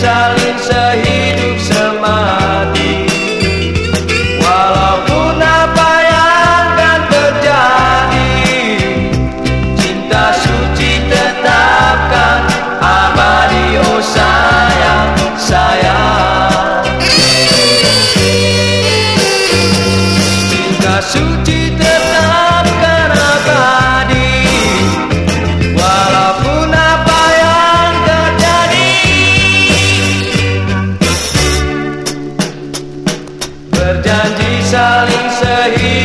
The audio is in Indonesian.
saling sehidup semati walaupun apa yang akan terjadi cinta suci tetapkan abadi oh sayang saya. cinta suci tetapkan here